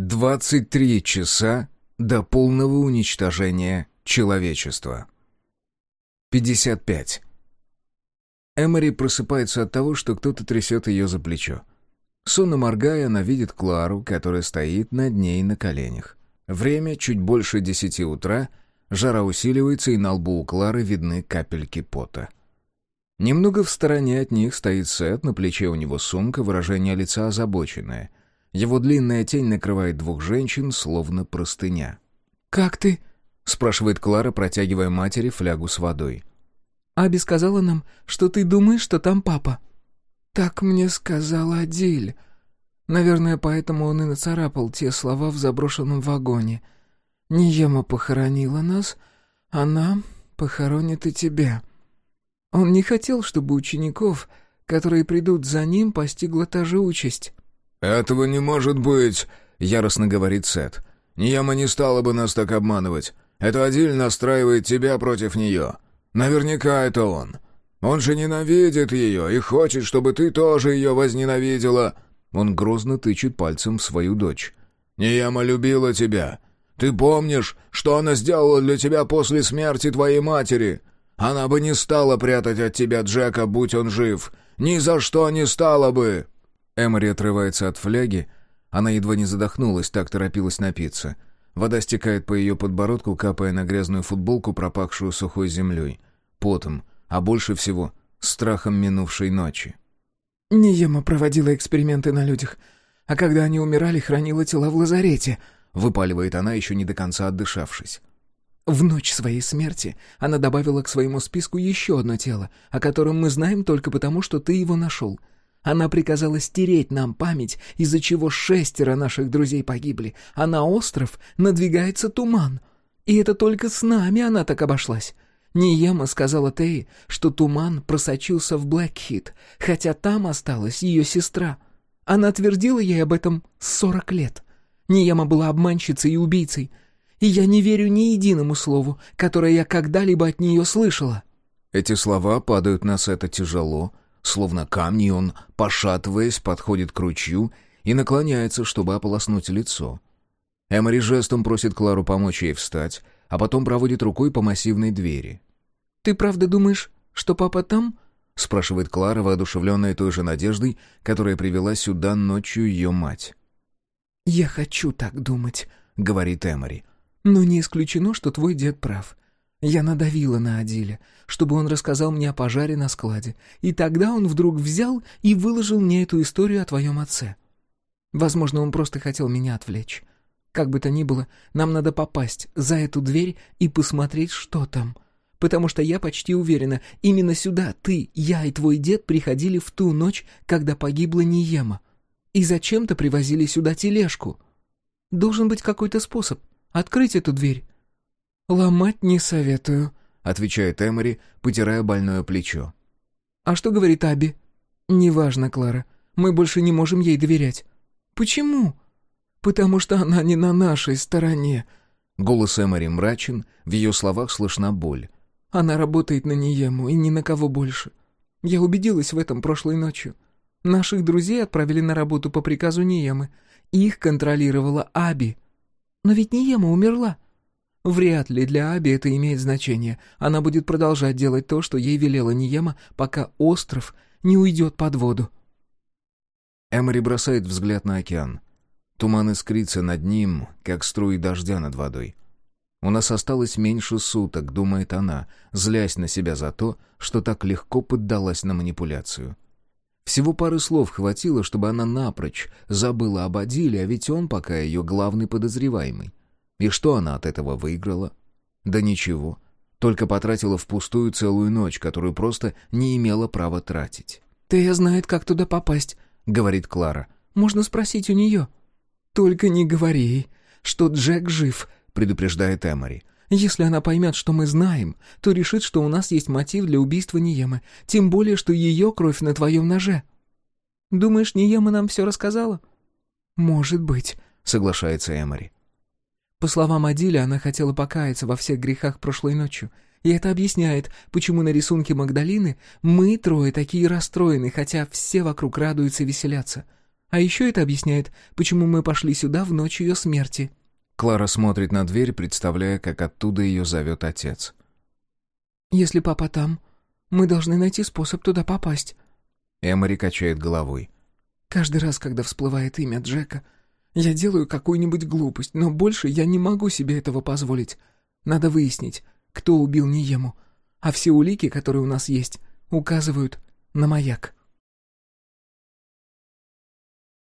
23 часа до полного уничтожения человечества. 55. Эмори просыпается от того, что кто-то трясет ее за плечо. Сонно моргая, она видит Клару, которая стоит над ней на коленях. Время чуть больше десяти утра, жара усиливается, и на лбу у Клары видны капельки пота. Немного в стороне от них стоит Сет, на плече у него сумка, выражение лица озабоченное. Его длинная тень накрывает двух женщин, словно простыня. «Как ты?» — спрашивает Клара, протягивая матери флягу с водой. «Аби сказала нам, что ты думаешь, что там папа». «Так мне сказала Адиль. Наверное, поэтому он и нацарапал те слова в заброшенном вагоне. Ниема похоронила нас, она похоронит и тебя. Он не хотел, чтобы учеников, которые придут за ним, постигла та же участь». «Этого не может быть», — яростно говорит Сет. «Нияма не стала бы нас так обманывать. Это Адиль настраивает тебя против нее. Наверняка это он. Он же ненавидит ее и хочет, чтобы ты тоже ее возненавидела». Он грозно тычет пальцем в свою дочь. «Нияма любила тебя. Ты помнишь, что она сделала для тебя после смерти твоей матери? Она бы не стала прятать от тебя Джека, будь он жив. Ни за что не стала бы!» Эмори отрывается от фляги. Она едва не задохнулась, так торопилась напиться. Вода стекает по ее подбородку, капая на грязную футболку, пропахшую сухой землей. Потом, а больше всего страхом минувшей ночи. «Ниема проводила эксперименты на людях, а когда они умирали, хранила тела в лазарете», — выпаливает она, еще не до конца отдышавшись. В ночь своей смерти она добавила к своему списку еще одно тело, о котором мы знаем только потому, что ты его нашел — она приказала стереть нам память, из-за чего шестеро наших друзей погибли, а на остров надвигается туман. И это только с нами она так обошлась. Ниема сказала Теи, что туман просочился в Блэкхит, хотя там осталась ее сестра. Она твердила ей об этом сорок лет. Ниема была обманщицей и убийцей, и я не верю ни единому слову, которое я когда-либо от нее слышала». Эти слова падают на Сета тяжело, Словно камни он, пошатываясь, подходит к ручью и наклоняется, чтобы ополоснуть лицо. Эмори жестом просит Клару помочь ей встать, а потом проводит рукой по массивной двери. «Ты правда думаешь, что папа там?» — спрашивает Клара, воодушевленная той же надеждой, которая привела сюда ночью ее мать. «Я хочу так думать», — говорит Эмори. «Но не исключено, что твой дед прав. Я надавила на Адиля, чтобы он рассказал мне о пожаре на складе, и тогда он вдруг взял и выложил мне эту историю о твоем отце. Возможно, он просто хотел меня отвлечь. Как бы то ни было, нам надо попасть за эту дверь и посмотреть, что там. Потому что я почти уверена, именно сюда ты, я и твой дед приходили в ту ночь, когда погибла Ниема. И зачем-то привозили сюда тележку. Должен быть какой-то способ открыть эту дверь. «Ломать не советую», — отвечает Эмори, потирая больное плечо. «А что говорит Аби?» «Неважно, Клара. Мы больше не можем ей доверять». «Почему?» «Потому что она не на нашей стороне». Голос Эмори мрачен, в ее словах слышна боль. «Она работает на Ниему и ни на кого больше. Я убедилась в этом прошлой ночью. Наших друзей отправили на работу по приказу Ниемы. Их контролировала Аби. Но ведь Ниема умерла. Вряд ли для Аби это имеет значение. Она будет продолжать делать то, что ей велела Ниема, пока остров не уйдет под воду. Эмори бросает взгляд на океан. Туман искрится над ним, как струи дождя над водой. «У нас осталось меньше суток», — думает она, злясь на себя за то, что так легко поддалась на манипуляцию. Всего пары слов хватило, чтобы она напрочь забыла об Адиле, а ведь он пока ее главный подозреваемый. И что она от этого выиграла? Да ничего. Только потратила впустую целую ночь, которую просто не имела права тратить. «Тея знает, как туда попасть», — говорит Клара. «Можно спросить у нее». «Только не говори что Джек жив», — предупреждает Эмори. «Если она поймет, что мы знаем, то решит, что у нас есть мотив для убийства Ниемы, тем более, что ее кровь на твоем ноже». «Думаешь, Ниема нам все рассказала?» «Может быть», — соглашается Эмори. По словам Адиля, она хотела покаяться во всех грехах прошлой ночью. И это объясняет, почему на рисунке Магдалины мы трое такие расстроены, хотя все вокруг радуются и веселятся. А еще это объясняет, почему мы пошли сюда в ночь ее смерти». Клара смотрит на дверь, представляя, как оттуда ее зовет отец. «Если папа там, мы должны найти способ туда попасть». Эмори качает головой. «Каждый раз, когда всплывает имя Джека, я делаю какую-нибудь глупость, но больше я не могу себе этого позволить. Надо выяснить, кто убил Ниему, а все улики, которые у нас есть, указывают на маяк».